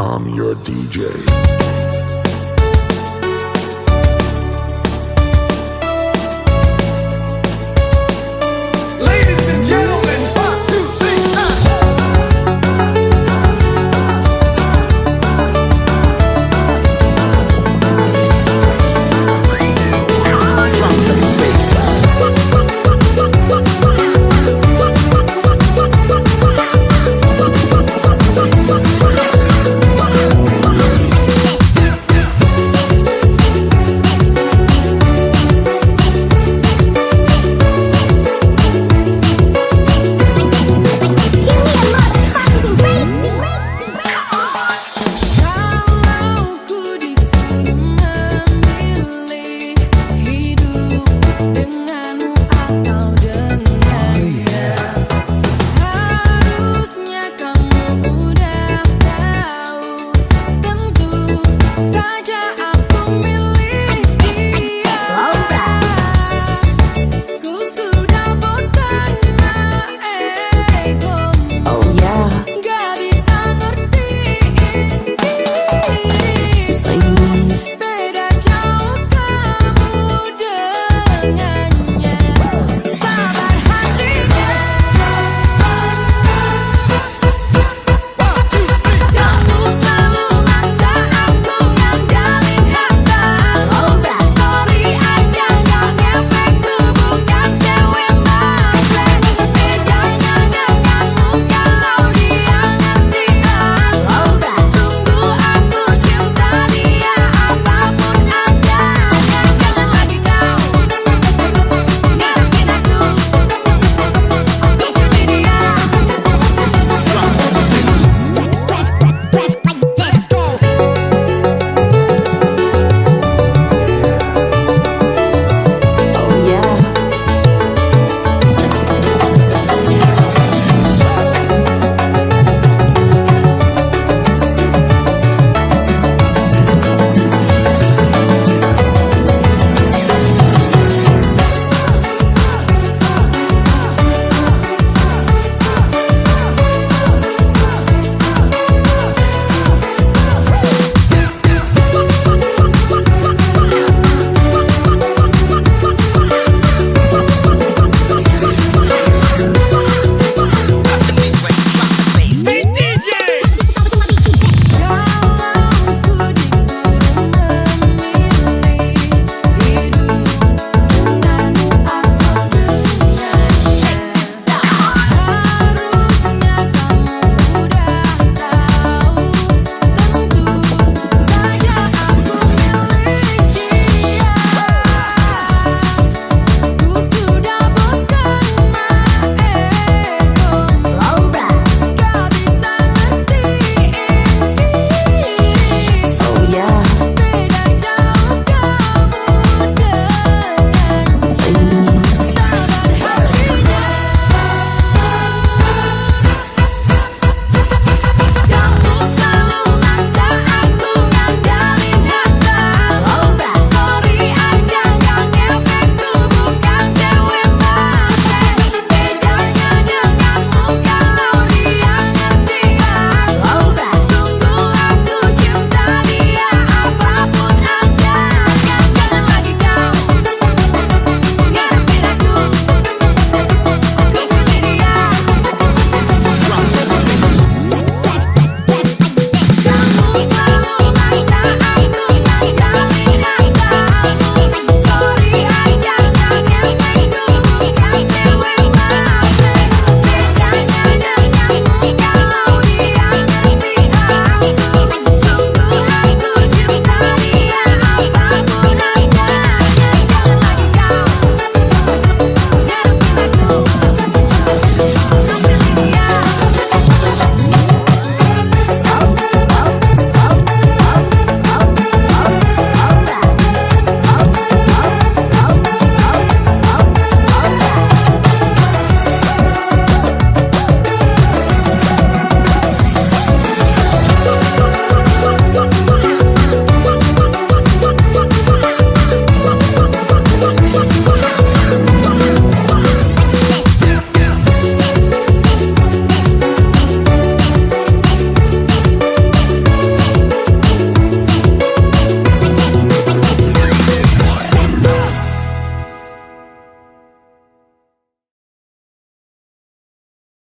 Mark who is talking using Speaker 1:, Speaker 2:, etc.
Speaker 1: I'm your DJ.